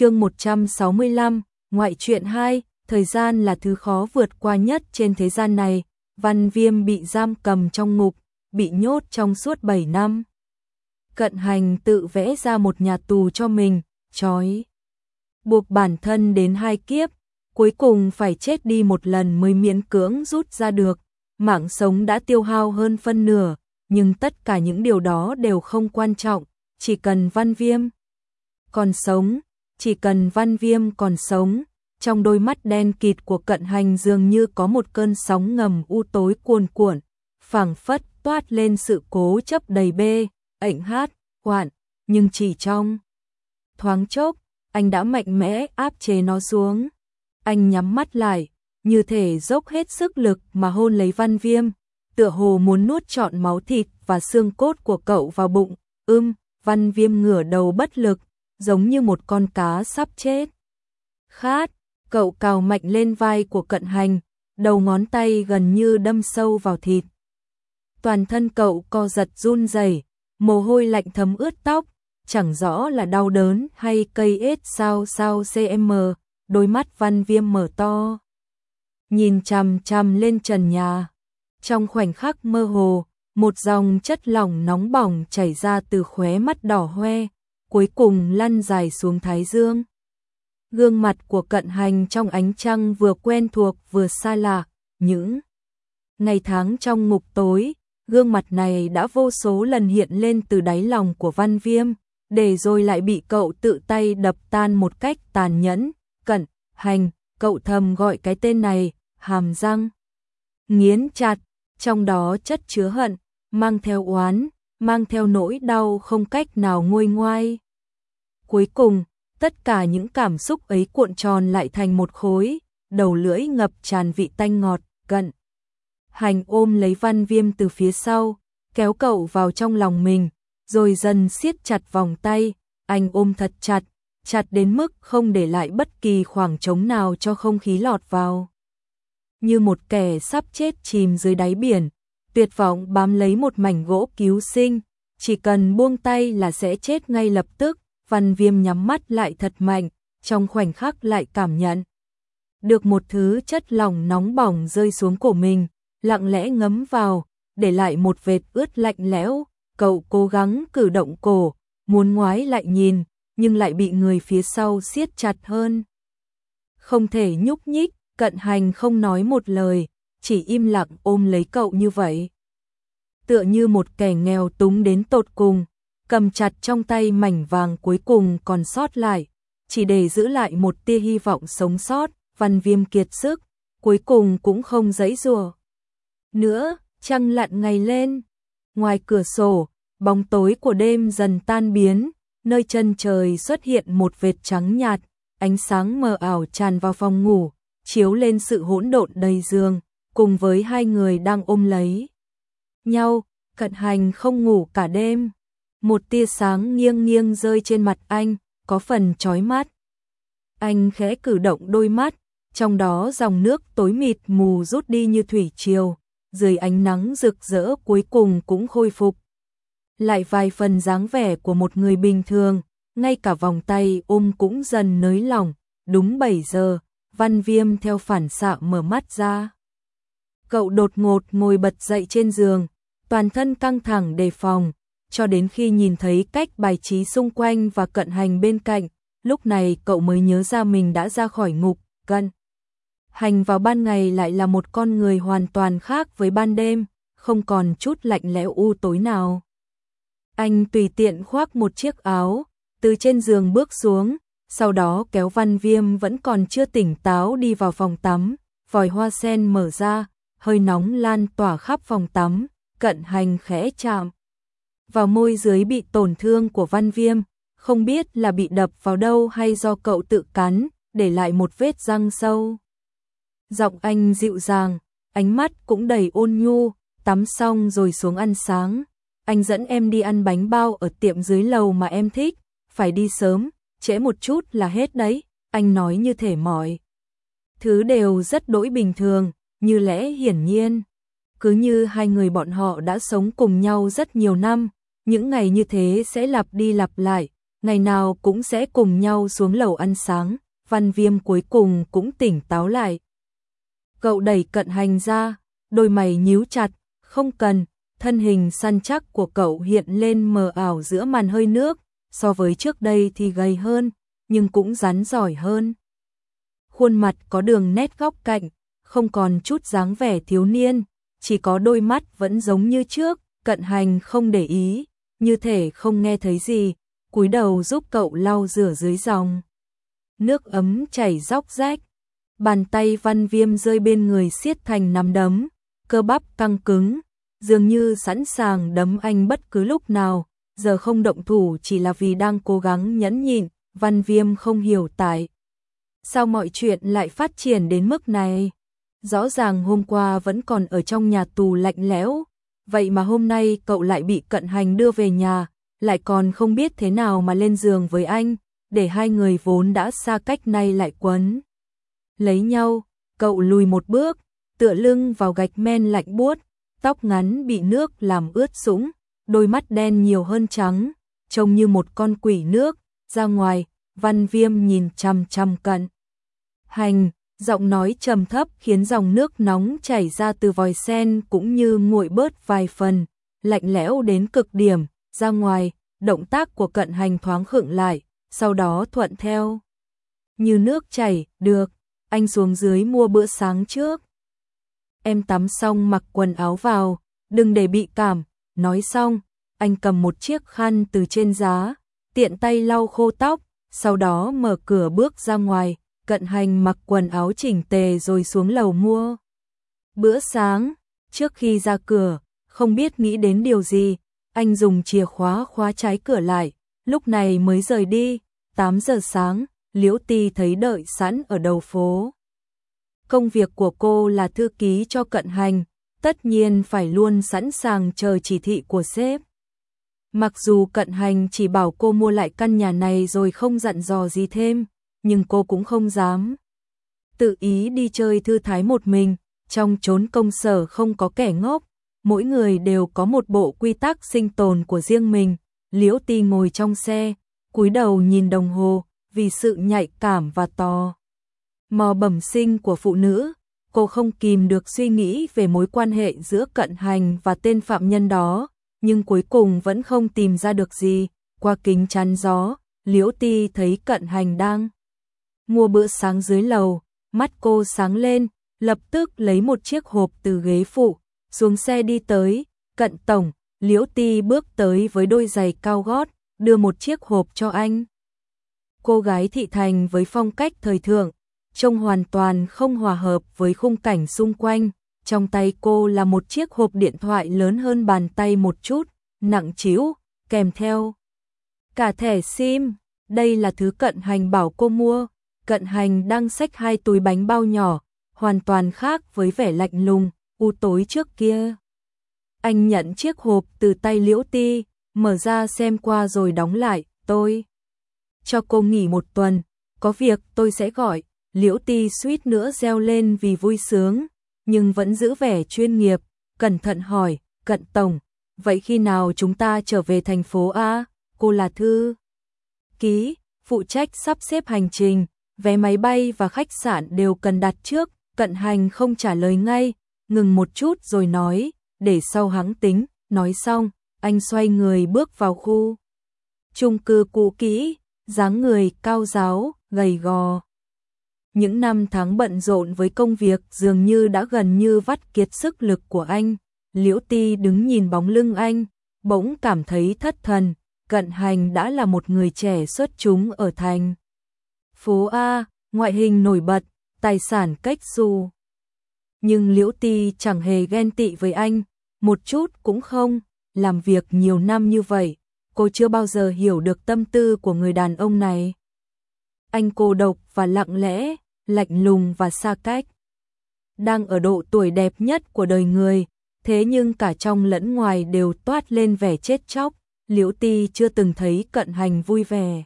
chương 165, ngoại truyện 2, thời gian là thứ khó vượt qua nhất trên thế gian này, văn viêm bị giam cầm trong ngục, bị nhốt trong suốt 7 năm. Cận hành tự vẽ ra một nhà tù cho mình, trói. Buộc bản thân đến hai kiếp, cuối cùng phải chết đi một lần mới miễn cưỡng rút ra được, mạng sống đã tiêu hao hơn phân nửa, nhưng tất cả những điều đó đều không quan trọng, chỉ cần văn viêm còn sống, chỉ cần văn viêm còn sống, trong đôi mắt đen kịt của cận hành dường như có một cơn sóng ngầm u tối cuồn cuộn, phảng phất toát lên sự cố chấp đầy bê, ảnh hát, hoạn, nhưng chỉ trong thoáng chốc, anh đã mạnh mẽ áp chế nó xuống. Anh nhắm mắt lại, như thể dốc hết sức lực mà hôn lấy văn viêm, tựa hồ muốn nuốt trọn máu thịt và xương cốt của cậu vào bụng, ưm, văn viêm ngửa đầu bất lực, giống như một con cá sắp chết. Khát, cậu cào mạnh lên vai của cận hành, đầu ngón tay gần như đâm sâu vào thịt. Toàn thân cậu co giật run rẩy, mồ hôi lạnh thấm ướt tóc, chẳng rõ là đau đớn hay cây ết sao sao cm, đôi mắt văn viêm mở to. Nhìn chằm chằm lên trần nhà. Trong khoảnh khắc mơ hồ, một dòng chất lỏng nóng bỏng chảy ra từ khóe mắt đỏ hoe, cuối cùng lăn dài xuống thái dương. Gương mặt của cận hành trong ánh trăng vừa quen thuộc vừa xa lạ, những ngày tháng trong ngục tối, gương mặt này đã vô số lần hiện lên từ đáy lòng của văn viêm, để rồi lại bị cậu tự tay đập tan một cách tàn nhẫn, cận, hành, cậu thầm gọi cái tên này, hàm răng, nghiến chặt, trong đó chất chứa hận, mang theo oán, mang theo nỗi đau không cách nào nguôi ngoai. Cuối cùng, tất cả những cảm xúc ấy cuộn tròn lại thành một khối, đầu lưỡi ngập tràn vị tanh ngọt, cận. Hành ôm lấy văn viêm từ phía sau, kéo cậu vào trong lòng mình, rồi dần siết chặt vòng tay, anh ôm thật chặt, chặt đến mức không để lại bất kỳ khoảng trống nào cho không khí lọt vào. Như một kẻ sắp chết chìm dưới đáy biển, tuyệt vọng bám lấy một mảnh gỗ cứu sinh, chỉ cần buông tay là sẽ chết ngay lập tức, Văn Viêm nhắm mắt lại thật mạnh, trong khoảnh khắc lại cảm nhận được một thứ chất lỏng nóng bỏng rơi xuống cổ mình, lặng lẽ ngấm vào, để lại một vệt ướt lạnh lẽo, cậu cố gắng cử động cổ, muốn ngoái lại nhìn, nhưng lại bị người phía sau siết chặt hơn. Không thể nhúc nhích, cận hành không nói một lời, chỉ im lặng ôm lấy cậu như vậy. Tựa như một kẻ nghèo túng đến tột cùng, cầm chặt trong tay mảnh vàng cuối cùng còn sót lại, chỉ để giữ lại một tia hy vọng sống sót, văn viêm kiệt sức, cuối cùng cũng không giấy rùa. Nữa, trăng lặn ngày lên, ngoài cửa sổ, bóng tối của đêm dần tan biến, nơi chân trời xuất hiện một vệt trắng nhạt, ánh sáng mờ ảo tràn vào phòng ngủ, chiếu lên sự hỗn độn đầy giường, cùng với hai người đang ôm lấy nhau, cận hành không ngủ cả đêm. Một tia sáng nghiêng nghiêng rơi trên mặt anh, có phần chói mắt. Anh khẽ cử động đôi mắt, trong đó dòng nước tối mịt mù rút đi như thủy triều, dưới ánh nắng rực rỡ cuối cùng cũng khôi phục. Lại vài phần dáng vẻ của một người bình thường, ngay cả vòng tay ôm cũng dần nới lỏng, đúng 7 giờ, văn viêm theo phản xạ mở mắt ra. Cậu đột ngột ngồi bật dậy trên giường, toàn thân căng thẳng đề phòng, cho đến khi nhìn thấy cách bài trí xung quanh và cận hành bên cạnh, lúc này cậu mới nhớ ra mình đã ra khỏi ngục, cận. Hành vào ban ngày lại là một con người hoàn toàn khác với ban đêm, không còn chút lạnh lẽo u tối nào. Anh tùy tiện khoác một chiếc áo, từ trên giường bước xuống, sau đó kéo văn viêm vẫn còn chưa tỉnh táo đi vào phòng tắm, vòi hoa sen mở ra, hơi nóng lan tỏa khắp phòng tắm, cận hành khẽ chạm vào môi dưới bị tổn thương của Văn Viêm, không biết là bị đập vào đâu hay do cậu tự cắn, để lại một vết răng sâu. Giọng anh dịu dàng, ánh mắt cũng đầy ôn nhu, tắm xong rồi xuống ăn sáng. Anh dẫn em đi ăn bánh bao ở tiệm dưới lầu mà em thích, phải đi sớm, trễ một chút là hết đấy, anh nói như thể mỏi. Thứ đều rất đỗi bình thường, như lẽ hiển nhiên. Cứ như hai người bọn họ đã sống cùng nhau rất nhiều năm, những ngày như thế sẽ lặp đi lặp lại, ngày nào cũng sẽ cùng nhau xuống lầu ăn sáng, văn viêm cuối cùng cũng tỉnh táo lại. Cậu đẩy cận hành ra, đôi mày nhíu chặt, không cần, thân hình săn chắc của cậu hiện lên mờ ảo giữa màn hơi nước, so với trước đây thì gầy hơn, nhưng cũng rắn giỏi hơn. Khuôn mặt có đường nét góc cạnh, không còn chút dáng vẻ thiếu niên, chỉ có đôi mắt vẫn giống như trước, cận hành không để ý, như thể không nghe thấy gì, cúi đầu giúp cậu lau rửa dưới dòng. Nước ấm chảy róc rách, bàn tay văn viêm rơi bên người siết thành nắm đấm, cơ bắp căng cứng, dường như sẵn sàng đấm anh bất cứ lúc nào, giờ không động thủ chỉ là vì đang cố gắng nhẫn nhịn, văn viêm không hiểu tại. Sao mọi chuyện lại phát triển đến mức này? Rõ ràng hôm qua vẫn còn ở trong nhà tù lạnh lẽo, vậy mà hôm nay cậu lại bị cận hành đưa về nhà, lại còn không biết thế nào mà lên giường với anh, để hai người vốn đã xa cách nay lại quấn. Lấy nhau, cậu lùi một bước, tựa lưng vào gạch men lạnh buốt, tóc ngắn bị nước làm ướt sũng, đôi mắt đen nhiều hơn trắng, trông như một con quỷ nước, ra ngoài, văn viêm nhìn chăm chăm cận. Hành, giọng nói trầm thấp khiến dòng nước nóng chảy ra từ vòi sen cũng như nguội bớt vài phần, lạnh lẽo đến cực điểm, ra ngoài, động tác của cận hành thoáng khựng lại, sau đó thuận theo. Như nước chảy, được, anh xuống dưới mua bữa sáng trước. Em tắm xong mặc quần áo vào, đừng để bị cảm, nói xong, anh cầm một chiếc khăn từ trên giá, tiện tay lau khô tóc, sau đó mở cửa bước ra ngoài, cận hành mặc quần áo chỉnh tề rồi xuống lầu mua. Bữa sáng, trước khi ra cửa, không biết nghĩ đến điều gì, anh dùng chìa khóa khóa trái cửa lại, lúc này mới rời đi, 8 giờ sáng, Liễu Ti thấy đợi sẵn ở đầu phố. Công việc của cô là thư ký cho cận hành, tất nhiên phải luôn sẵn sàng chờ chỉ thị của sếp. Mặc dù cận hành chỉ bảo cô mua lại căn nhà này rồi không dặn dò gì thêm, nhưng cô cũng không dám. Tự ý đi chơi thư thái một mình, trong chốn công sở không có kẻ ngốc, mỗi người đều có một bộ quy tắc sinh tồn của riêng mình. Liễu Ti ngồi trong xe, cúi đầu nhìn đồng hồ, vì sự nhạy cảm và tò Mò bẩm sinh của phụ nữ, cô không kìm được suy nghĩ về mối quan hệ giữa cận hành và tên phạm nhân đó, nhưng cuối cùng vẫn không tìm ra được gì. Qua kính chắn gió, Liễu Ti thấy cận hành đang mua bữa sáng dưới lầu, mắt cô sáng lên, lập tức lấy một chiếc hộp từ ghế phụ, xuống xe đi tới, cận tổng, Liễu Ti bước tới với đôi giày cao gót, đưa một chiếc hộp cho anh. Cô gái thị thành với phong cách thời thượng, trông hoàn toàn không hòa hợp với khung cảnh xung quanh, trong tay cô là một chiếc hộp điện thoại lớn hơn bàn tay một chút, nặng chiếu, kèm theo cả thẻ SIM, đây là thứ cận hành bảo cô mua, cận hành đang xách hai túi bánh bao nhỏ, hoàn toàn khác với vẻ lạnh lùng, u tối trước kia. Anh nhận chiếc hộp từ tay Liễu Ti, mở ra xem qua rồi đóng lại, tôi cho cô nghỉ một tuần, có việc tôi sẽ gọi. Liễu Ti suýt nữa reo lên vì vui sướng, nhưng vẫn giữ vẻ chuyên nghiệp, cẩn thận hỏi, cận tổng, vậy khi nào chúng ta trở về thành phố A? Cô là thư ký, phụ trách sắp xếp hành trình, vé máy bay và khách sạn đều cần đặt trước, cận hành không trả lời ngay, ngừng một chút rồi nói, để sau hắng tính, nói xong, anh xoay người bước vào khu. Trung cư cũ kỹ, dáng người cao giáo, gầy gò. Những năm tháng bận rộn với công việc dường như đã gần như vắt kiệt sức lực của anh. Liễu Ti đứng nhìn bóng lưng anh, bỗng cảm thấy thất thần, cận hành đã là một người trẻ xuất chúng ở thành. Phố A, ngoại hình nổi bật, tài sản cách xù. Nhưng Liễu Ti chẳng hề ghen tị với anh, một chút cũng không, làm việc nhiều năm như vậy, cô chưa bao giờ hiểu được tâm tư của người đàn ông này. Anh cô độc và lặng lẽ, lạnh lùng và xa cách. Đang ở độ tuổi đẹp nhất của đời người, thế nhưng cả trong lẫn ngoài đều toát lên vẻ chết chóc, Liễu Ti chưa từng thấy cận hành vui vẻ.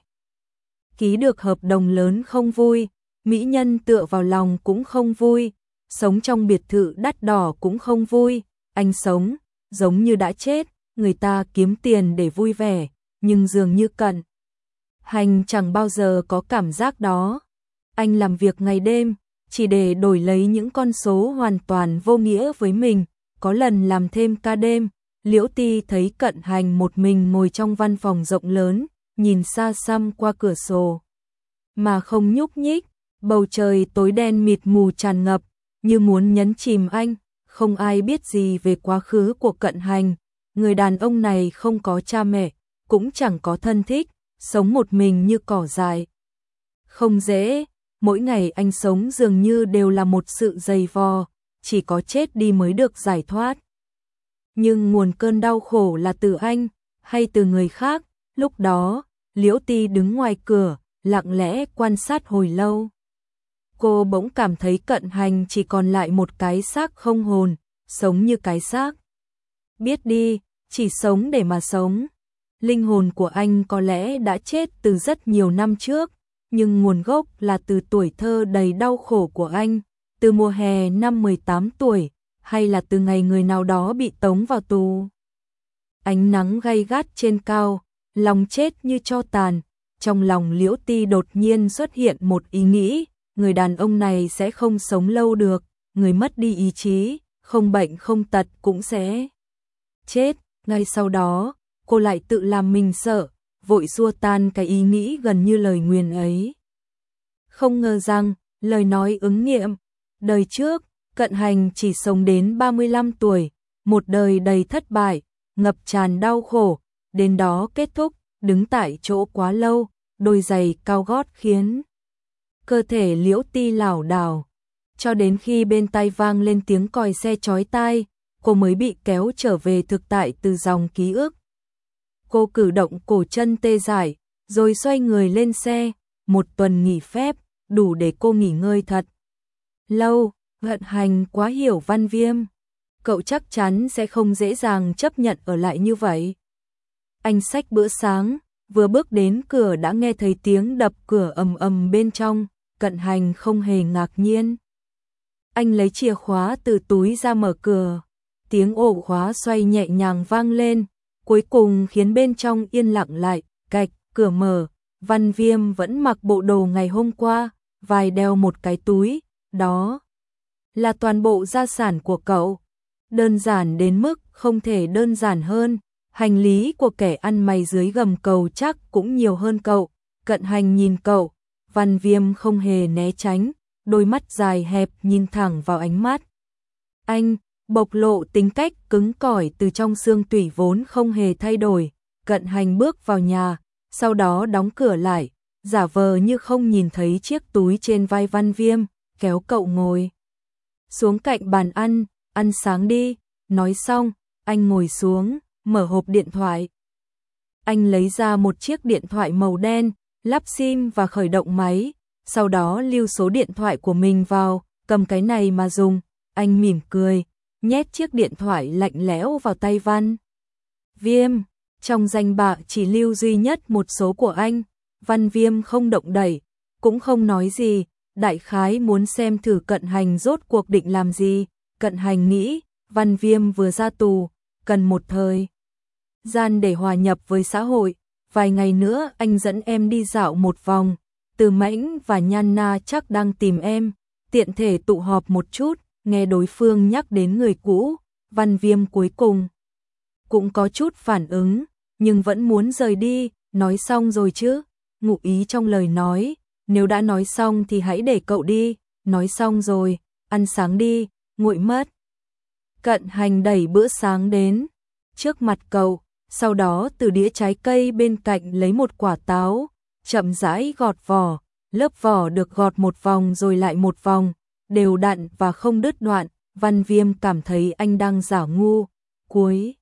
Ký được hợp đồng lớn không vui, mỹ nhân tựa vào lòng cũng không vui, sống trong biệt thự đắt đỏ cũng không vui, anh sống giống như đã chết, người ta kiếm tiền để vui vẻ, nhưng dường như cận Hành chẳng bao giờ có cảm giác đó. Anh làm việc ngày đêm, chỉ để đổi lấy những con số hoàn toàn vô nghĩa với mình, có lần làm thêm ca đêm, Liễu Ti thấy cận hành một mình ngồi trong văn phòng rộng lớn, nhìn xa xăm qua cửa sổ. Mà không nhúc nhích, bầu trời tối đen mịt mù tràn ngập, như muốn nhấn chìm anh, không ai biết gì về quá khứ của cận hành. Người đàn ông này không có cha mẹ, cũng chẳng có thân thích, sống một mình như cỏ dại. Không dễ, mỗi ngày anh sống dường như đều là một sự dày vò, chỉ có chết đi mới được giải thoát. Nhưng nguồn cơn đau khổ là từ anh, hay từ người khác, lúc đó, Liễu Ti đứng ngoài cửa, lặng lẽ quan sát hồi lâu. Cô bỗng cảm thấy cận hành chỉ còn lại một cái xác không hồn, sống như cái xác. Biết đi, chỉ sống để mà sống. Linh hồn của anh có lẽ đã chết từ rất nhiều năm trước, nhưng nguồn gốc là từ tuổi thơ đầy đau khổ của anh, từ mùa hè năm 18 tuổi, hay là từ ngày người nào đó bị tống vào tù. Ánh nắng gay gắt trên cao, lòng chết như cho tàn, trong lòng Liễu Ti đột nhiên xuất hiện một ý nghĩ, người đàn ông này sẽ không sống lâu được, người mất đi ý chí, không bệnh không tật cũng sẽ chết. Ngay sau đó, cô lại tự làm mình sợ, vội xua tan cái ý nghĩ gần như lời nguyền ấy. Không ngờ rằng, lời nói ứng nghiệm, đời trước, cận hành chỉ sống đến 35 tuổi, một đời đầy thất bại, ngập tràn đau khổ, đến đó kết thúc, đứng tại chỗ quá lâu, đôi giày cao gót khiến cơ thể liễu ti lảo đảo. Cho đến khi bên tai vang lên tiếng còi xe chói tai, cô mới bị kéo trở về thực tại từ dòng ký ức. Cô cử động cổ chân tê dại, rồi xoay người lên xe, một tuần nghỉ phép, đủ để cô nghỉ ngơi thật. Lâu, vận hành quá hiểu văn viêm. Cậu chắc chắn sẽ không dễ dàng chấp nhận ở lại như vậy. Anh xách bữa sáng, vừa bước đến cửa đã nghe thấy tiếng đập cửa ầm ầm bên trong, cận hành không hề ngạc nhiên. Anh lấy chìa khóa từ túi ra mở cửa, tiếng ổ khóa xoay nhẹ nhàng vang lên, cuối cùng khiến bên trong yên lặng lại, Cạch, cửa mở, văn viêm vẫn mặc bộ đồ ngày hôm qua, vài đeo một cái túi, đó là toàn bộ gia sản của cậu. Đơn giản đến mức không thể đơn giản hơn, hành lý của kẻ ăn mày dưới gầm cầu chắc cũng nhiều hơn cậu. Cận hành nhìn cậu, văn viêm không hề né tránh, đôi mắt dài hẹp nhìn thẳng vào ánh mắt. Anh, bộc lộ tính cách cứng cỏi từ trong xương tủy vốn không hề thay đổi, cận hành bước vào nhà, sau đó đóng cửa lại, giả vờ như không nhìn thấy chiếc túi trên vai văn viêm, kéo cậu ngồi. Xuống cạnh bàn ăn, ăn sáng đi, nói xong, anh ngồi xuống, mở hộp điện thoại. Anh lấy ra một chiếc điện thoại màu đen, lắp sim và khởi động máy, sau đó lưu số điện thoại của mình vào, cầm cái này mà dùng, anh mỉm cười, nhét chiếc điện thoại lạnh lẽo vào tay Văn. Viêm, trong danh bạ chỉ lưu duy nhất một số của anh, Văn Viêm không động đẩy, cũng không nói gì, đại khái muốn xem thử cận hành rốt cuộc định làm gì, cận hành nghĩ, Văn Viêm vừa ra tù, cần một thời gian để hòa nhập với xã hội, vài ngày nữa anh dẫn em đi dạo một vòng, từ Mãnh và Nhan Na chắc đang tìm em, tiện thể tụ họp một chút, nghe đối phương nhắc đến người cũ, văn viêm cuối cùng. Cũng có chút phản ứng, nhưng vẫn muốn rời đi, nói xong rồi chứ, ngụ ý trong lời nói, nếu đã nói xong thì hãy để cậu đi, nói xong rồi, ăn sáng đi, nguội mất. Cận hành đẩy bữa sáng đến, trước mặt cậu, sau đó từ đĩa trái cây bên cạnh lấy một quả táo, chậm rãi gọt vỏ, lớp vỏ được gọt một vòng rồi lại một vòng, đều đặn và không đứt đoạn, Văn Viêm cảm thấy anh đang giả ngu, cuối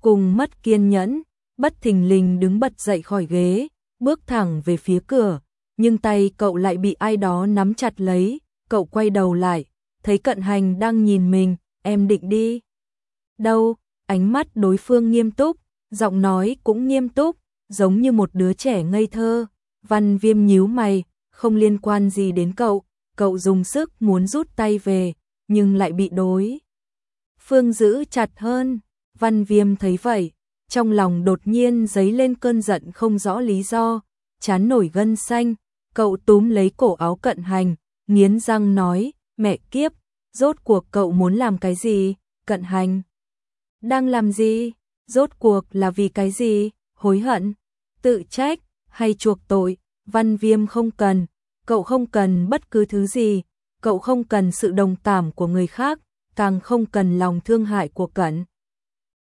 cùng mất kiên nhẫn, bất thình lình đứng bật dậy khỏi ghế, bước thẳng về phía cửa, nhưng tay cậu lại bị ai đó nắm chặt lấy, cậu quay đầu lại, thấy cận hành đang nhìn mình, em định đi. Đâu, ánh mắt đối phương nghiêm túc, giọng nói cũng nghiêm túc, giống như một đứa trẻ ngây thơ. Văn viêm nhíu mày, không liên quan gì đến cậu, cậu dùng sức muốn rút tay về, nhưng lại bị đối. Phương giữ chặt hơn, văn viêm thấy vậy, trong lòng đột nhiên dấy lên cơn giận không rõ lý do, chán nổi gân xanh, cậu túm lấy cổ áo cận hành, nghiến răng nói, mẹ kiếp, rốt cuộc cậu muốn làm cái gì, cận hành. Đang làm gì, rốt cuộc là vì cái gì, hối hận, tự trách, hay chuộc tội, văn viêm không cần, cậu không cần bất cứ thứ gì, cậu không cần sự đồng cảm của người khác, càng không cần lòng thương hại của cận.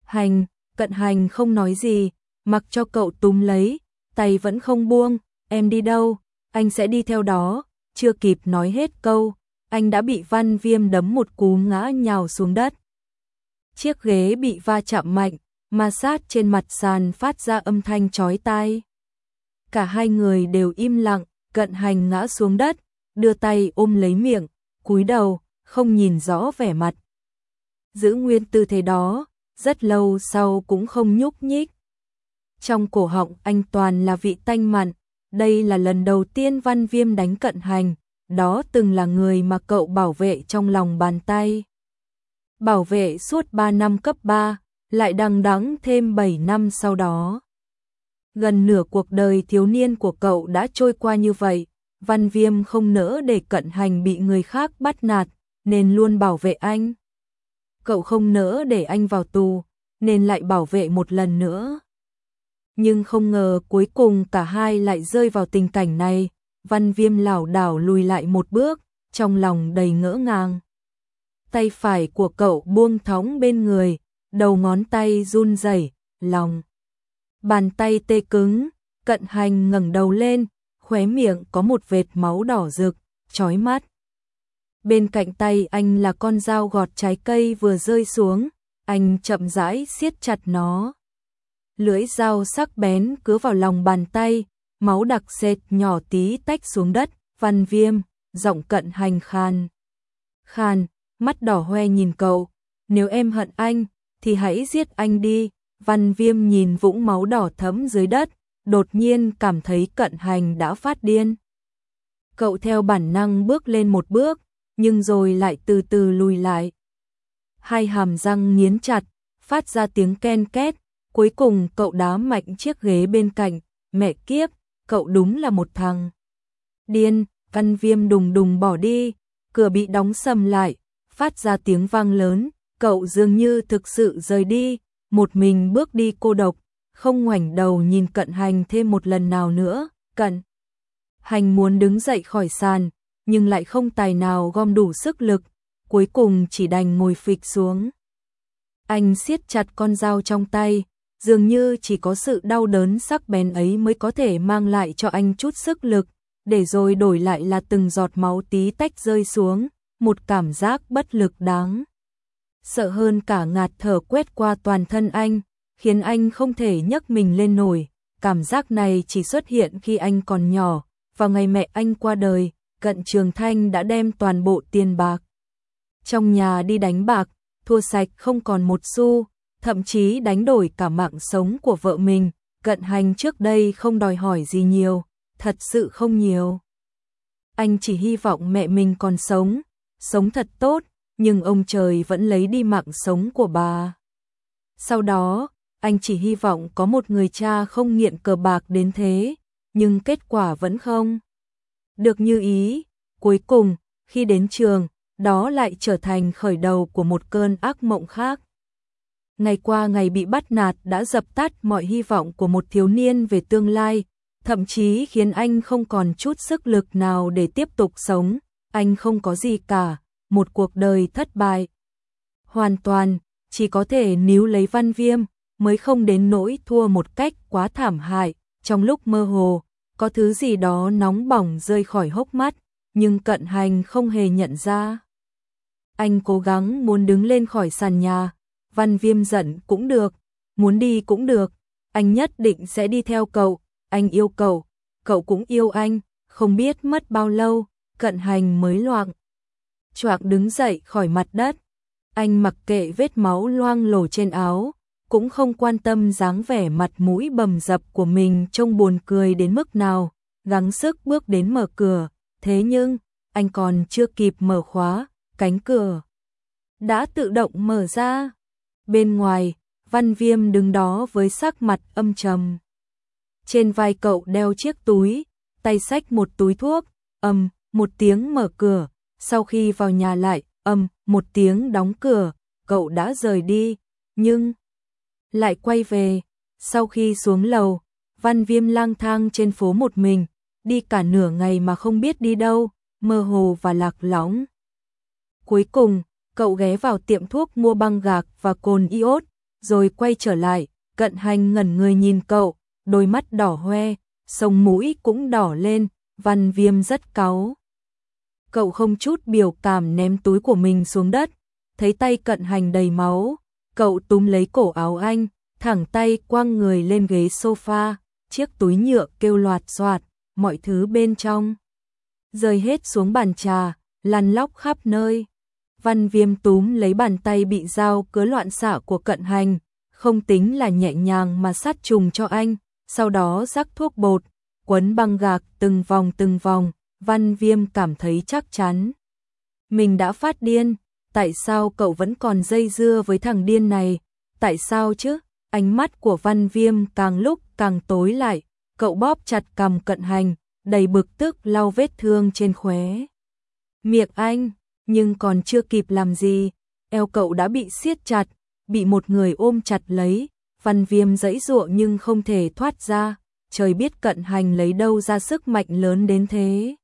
Hành, cận hành không nói gì, mặc cho cậu túm lấy, tay vẫn không buông, em đi đâu, anh sẽ đi theo đó, chưa kịp nói hết câu, anh đã bị văn viêm đấm một cú ngã nhào xuống đất. Chiếc ghế bị va chạm mạnh, ma sát trên mặt sàn phát ra âm thanh chói tai. Cả hai người đều im lặng, cận hành ngã xuống đất, đưa tay ôm lấy miệng, cúi đầu, không nhìn rõ vẻ mặt. Giữ nguyên tư thế đó, rất lâu sau cũng không nhúc nhích. Trong cổ họng anh toàn là vị tanh mặn, đây là lần đầu tiên văn viêm đánh cận hành, đó từng là người mà cậu bảo vệ trong lòng bàn tay. Bảo vệ suốt 3 năm cấp 3, lại đằng đẵng thêm 7 năm sau đó. Gần nửa cuộc đời thiếu niên của cậu đã trôi qua như vậy, Văn Viêm không nỡ để cận hành bị người khác bắt nạt, nên luôn bảo vệ anh. Cậu không nỡ để anh vào tù, nên lại bảo vệ một lần nữa. Nhưng không ngờ cuối cùng cả hai lại rơi vào tình cảnh này, Văn Viêm lảo đảo lùi lại một bước, trong lòng đầy ngỡ ngàng. Tay phải của cậu buông thõng bên người, đầu ngón tay run rẩy, lòng. Bàn tay tê cứng, cận hành ngẩng đầu lên, khóe miệng có một vệt máu đỏ rực, chói mắt. Bên cạnh tay anh là con dao gọt trái cây vừa rơi xuống, anh chậm rãi siết chặt nó. Lưỡi dao sắc bén cứ vào lòng bàn tay, máu đặc sệt nhỏ tí tách xuống đất, văn viêm, giọng cận hành khan. Khan, mắt đỏ hoe nhìn cậu, nếu em hận anh, thì hãy giết anh đi. Văn viêm nhìn vũng máu đỏ thấm dưới đất, đột nhiên cảm thấy cận hành đã phát điên. Cậu theo bản năng bước lên một bước, nhưng rồi lại từ từ lùi lại. Hai hàm răng nghiến chặt, phát ra tiếng ken két, cuối cùng cậu đá mạnh chiếc ghế bên cạnh, mẹ kiếp, cậu đúng là một thằng. Điên, văn viêm đùng đùng bỏ đi, cửa bị đóng sầm lại, phát ra tiếng vang lớn, cậu dường như thực sự rời đi, một mình bước đi cô độc, không ngoảnh đầu nhìn cận hành thêm một lần nào nữa, cận. Hành muốn đứng dậy khỏi sàn, nhưng lại không tài nào gom đủ sức lực, cuối cùng chỉ đành ngồi phịch xuống. Anh siết chặt con dao trong tay, dường như chỉ có sự đau đớn sắc bén ấy mới có thể mang lại cho anh chút sức lực, để rồi đổi lại là từng giọt máu tí tách rơi xuống, một cảm giác bất lực đáng. Sợ hơn cả ngạt thở quét qua toàn thân anh, khiến anh không thể nhấc mình lên nổi. Cảm giác này chỉ xuất hiện khi anh còn nhỏ, vào ngày mẹ anh qua đời, cận trường thanh đã đem toàn bộ tiền bạc. Trong nhà đi đánh bạc, thua sạch không còn một xu, thậm chí đánh đổi cả mạng sống của vợ mình, cận hành trước đây không đòi hỏi gì nhiều, thật sự không nhiều. Anh chỉ hy vọng mẹ mình còn sống, sống thật tốt, nhưng ông trời vẫn lấy đi mạng sống của bà. Sau đó, anh chỉ hy vọng có một người cha không nghiện cờ bạc đến thế, nhưng kết quả vẫn không. Được như ý, cuối cùng, khi đến trường, đó lại trở thành khởi đầu của một cơn ác mộng khác. Ngày qua ngày bị bắt nạt đã dập tắt mọi hy vọng của một thiếu niên về tương lai, thậm chí khiến anh không còn chút sức lực nào để tiếp tục sống, anh không có gì cả, một cuộc đời thất bại. Hoàn toàn, chỉ có thể níu lấy văn viêm, mới không đến nỗi thua một cách quá thảm hại, trong lúc mơ hồ, có thứ gì đó nóng bỏng rơi khỏi hốc mắt, nhưng cận hành không hề nhận ra. Anh cố gắng muốn đứng lên khỏi sàn nhà, văn viêm giận cũng được, muốn đi cũng được, anh nhất định sẽ đi theo cậu, anh yêu cậu, cậu cũng yêu anh, không biết mất bao lâu, cận hành mới loạn. Choạc đứng dậy khỏi mặt đất, anh mặc kệ vết máu loang lổ trên áo, cũng không quan tâm dáng vẻ mặt mũi bầm dập của mình trông buồn cười đến mức nào, gắng sức bước đến mở cửa, thế nhưng, anh còn chưa kịp mở khóa, cánh cửa đã tự động mở ra. Bên ngoài, Văn Viêm đứng đó với sắc mặt âm trầm. trên vai cậu đeo chiếc túi, tay xách một túi thuốc, ầm, một tiếng mở cửa, sau khi vào nhà lại, ầm, một tiếng đóng cửa, cậu đã rời đi, nhưng lại quay về, sau khi xuống lầu, Văn Viêm lang thang trên phố một mình, đi cả nửa ngày mà không biết đi đâu, mơ hồ và lạc lõng. Cuối cùng, cậu ghé vào tiệm thuốc mua băng gạc và cồn iốt, rồi quay trở lại, cận hành ngẩn người nhìn cậu, đôi mắt đỏ hoe, sông mũi cũng đỏ lên, văn viêm rất cáu. Cậu không chút biểu cảm ném túi của mình xuống đất, thấy tay cận hành đầy máu, cậu túm lấy cổ áo anh, thẳng tay quăng người lên ghế sofa, chiếc túi nhựa kêu loạt soạt, mọi thứ bên trong. Rơi hết xuống bàn trà, lăn lóc khắp nơi. Văn viêm túm lấy bàn tay bị dao cớ loạn xạ của cận hành, không tính là nhẹ nhàng mà sát trùng cho anh, sau đó rắc thuốc bột, quấn băng gạc từng vòng từng vòng, văn viêm cảm thấy chắc chắn. Mình đã phát điên, tại sao cậu vẫn còn dây dưa với thằng điên này, tại sao chứ? Ánh mắt của văn viêm càng lúc càng tối lại, cậu bóp chặt cầm cận hành, đầy bực tức lau vết thương trên khóe. Miệng anh, nhưng còn chưa kịp làm gì, eo cậu đã bị siết chặt, bị một người ôm chặt lấy, văn viêm giãy dụa nhưng không thể thoát ra, trời biết cận hành lấy đâu ra sức mạnh lớn đến thế.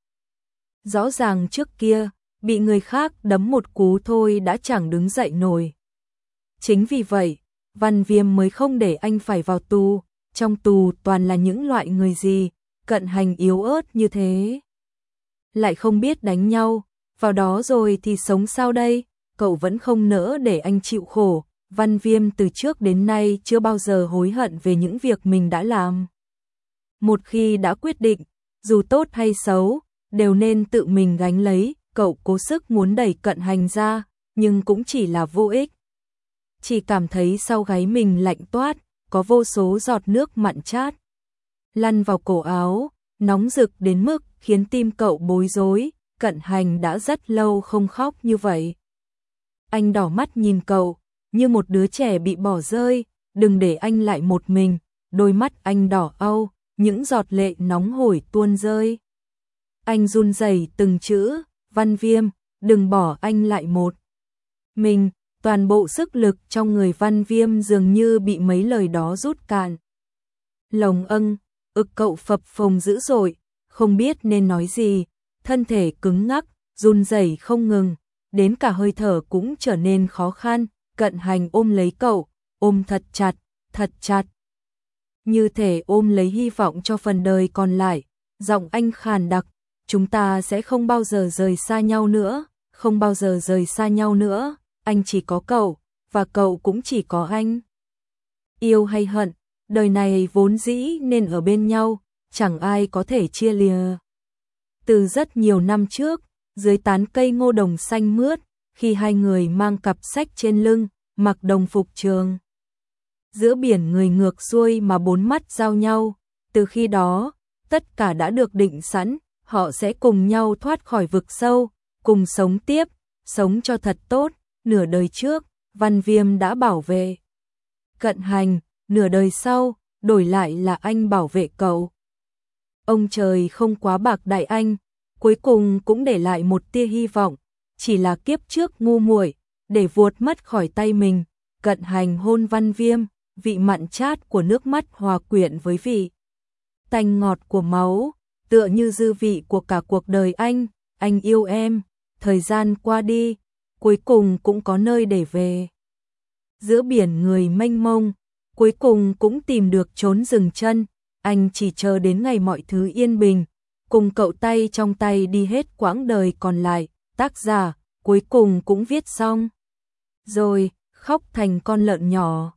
Rõ ràng trước kia, bị người khác đấm một cú thôi đã chẳng đứng dậy nổi. Chính vì vậy, văn viêm mới không để anh phải vào tù, trong tù toàn là những loại người gì, cận hành yếu ớt như thế. Lại không biết đánh nhau, vào đó rồi thì sống sao đây, cậu vẫn không nỡ để anh chịu khổ, văn viêm từ trước đến nay chưa bao giờ hối hận về những việc mình đã làm. Một khi đã quyết định, dù tốt hay xấu, đều nên tự mình gánh lấy, cậu cố sức muốn đẩy cận hành ra, nhưng cũng chỉ là vô ích. Chỉ cảm thấy sau gáy mình lạnh toát, có vô số giọt nước mặn chát. Lăn vào cổ áo, nóng rực đến mức khiến tim cậu bối rối, cận hành đã rất lâu không khóc như vậy. Anh đỏ mắt nhìn cậu, như một đứa trẻ bị bỏ rơi, đừng để anh lại một mình, đôi mắt anh đỏ âu, những giọt lệ nóng hổi tuôn rơi. Anh run rẩy từng chữ, văn viêm, đừng bỏ anh lại một. Mình, toàn bộ sức lực trong người văn viêm dường như bị mấy lời đó rút cạn. Lòng ân, ực cậu phập phồng dữ dội, không biết nên nói gì, thân thể cứng ngắc, run rẩy không ngừng, đến cả hơi thở cũng trở nên khó khăn, cận hành ôm lấy cậu, ôm thật chặt, thật chặt. Như thể ôm lấy hy vọng cho phần đời còn lại, giọng anh khàn đặc, chúng ta sẽ không bao giờ rời xa nhau nữa, không bao giờ rời xa nhau nữa, anh chỉ có cậu, và cậu cũng chỉ có anh. Yêu hay hận, đời này vốn dĩ nên ở bên nhau, chẳng ai có thể chia lìa. Từ rất nhiều năm trước, dưới tán cây ngô đồng xanh mướt, khi hai người mang cặp sách trên lưng, mặc đồng phục trường. Giữa biển người ngược xuôi mà bốn mắt giao nhau, từ khi đó, tất cả đã được định sẵn, họ sẽ cùng nhau thoát khỏi vực sâu, cùng sống tiếp, sống cho thật tốt, nửa đời trước, Văn Viêm đã bảo vệ. Cận hành, nửa đời sau, đổi lại là anh bảo vệ cậu. Ông trời không quá bạc đại anh, cuối cùng cũng để lại một tia hy vọng, chỉ là kiếp trước ngu muội để vuột mất khỏi tay mình, cận hành hôn văn viêm, vị mặn chát của nước mắt hòa quyện với vị tanh ngọt của máu, tựa như dư vị của cả cuộc đời anh, anh yêu em, thời gian qua đi, cuối cùng cũng có nơi để về. Giữa biển người mênh mông, cuối cùng cũng tìm được trốn dừng chân, anh chỉ chờ đến ngày mọi thứ yên bình, cùng cậu tay trong tay đi hết quãng đời còn lại, tác giả cuối cùng cũng viết xong. Rồi, khóc thành con lợn nhỏ.